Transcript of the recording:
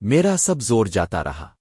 میرا سب زور جاتا رہا۔